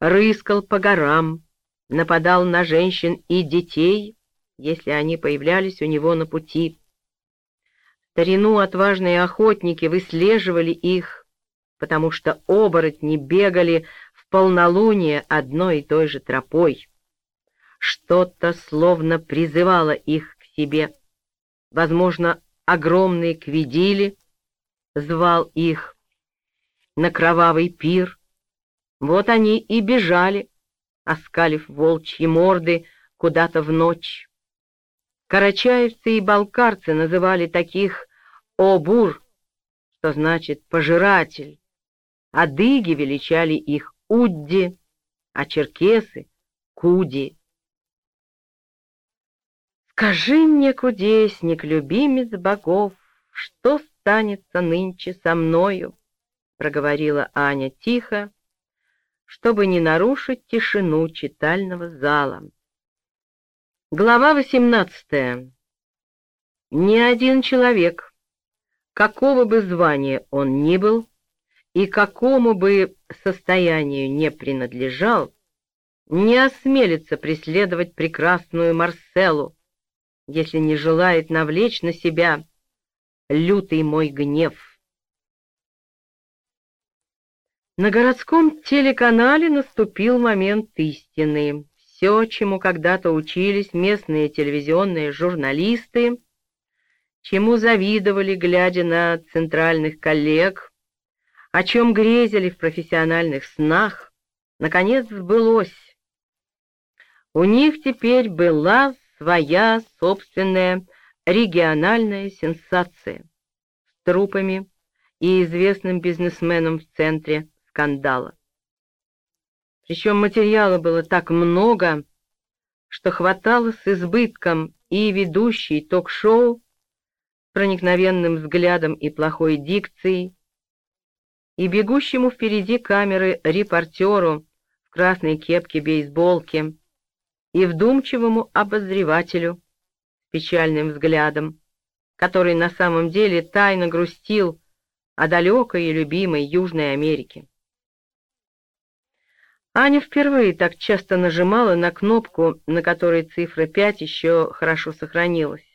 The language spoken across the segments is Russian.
рыскал по горам, нападал на женщин и детей, если они появлялись у него на пути. Старину отважные охотники выслеживали их, потому что оборотни бегали в полнолуние одной и той же тропой. Что-то словно призывало их к себе. Возможно, огромные квидили звал их на кровавый пир. Вот они и бежали, оскалив волчьи морды куда-то в ночь. Карачаевцы и балкарцы называли таких «обур», что значит «пожиратель», а дыги величали их «удди», а черкесы — «куди». Скажи мне, кудесник, любимец богов, что станется нынче со мною? — проговорила Аня тихо, чтобы не нарушить тишину читального зала. Глава восемнадцатая. Ни один человек, какого бы звания он ни был и какому бы состоянию не принадлежал, не осмелится преследовать прекрасную Марселу, если не желает навлечь на себя лютый мой гнев. На городском телеканале наступил момент истины. Все, чему когда-то учились местные телевизионные журналисты, чему завидовали, глядя на центральных коллег, о чем грезили в профессиональных снах, наконец сбылось. У них теперь была своя собственная региональная сенсация с трупами и известным бизнесменом в центре скандала. Причем материала было так много, что хватало с избытком и ведущий ток-шоу с проникновенным взглядом и плохой дикцией, и бегущему впереди камеры репортеру в красной кепке-бейсболке, и вдумчивому обозревателю с печальным взглядом, который на самом деле тайно грустил о далекой и любимой Южной Америке. Аня впервые так часто нажимала на кнопку, на которой цифра 5 еще хорошо сохранилась.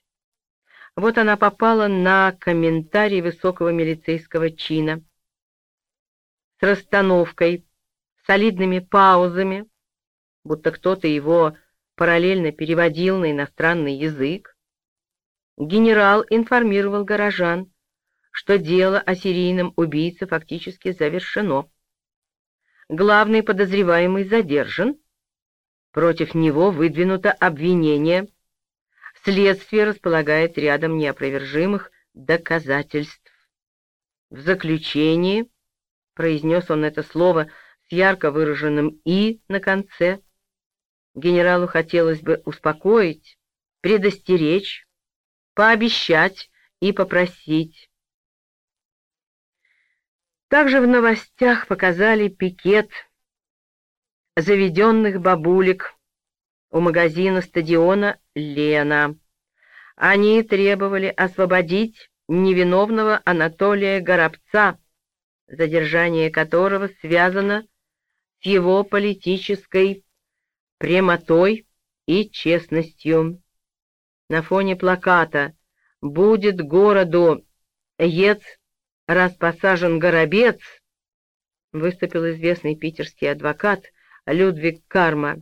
Вот она попала на комментарий высокого милицейского чина с расстановкой, солидными паузами, будто кто-то его параллельно переводил на иностранный язык. Генерал информировал горожан, что дело о серийном убийце фактически завершено. Главный подозреваемый задержан, против него выдвинуто обвинение, следствие располагает рядом неопровержимых доказательств. В заключении, произнес он это слово с ярко выраженным «и» на конце, Генералу хотелось бы успокоить, предостеречь, пообещать и попросить. Также в новостях показали пикет заведенных бабулек у магазина стадиона «Лена». Они требовали освободить невиновного Анатолия Горобца, задержание которого связано с его политической прямотой и честностью. На фоне плаката «Будет городу ец, раз посажен горобец» выступил известный питерский адвокат Людвиг Карма,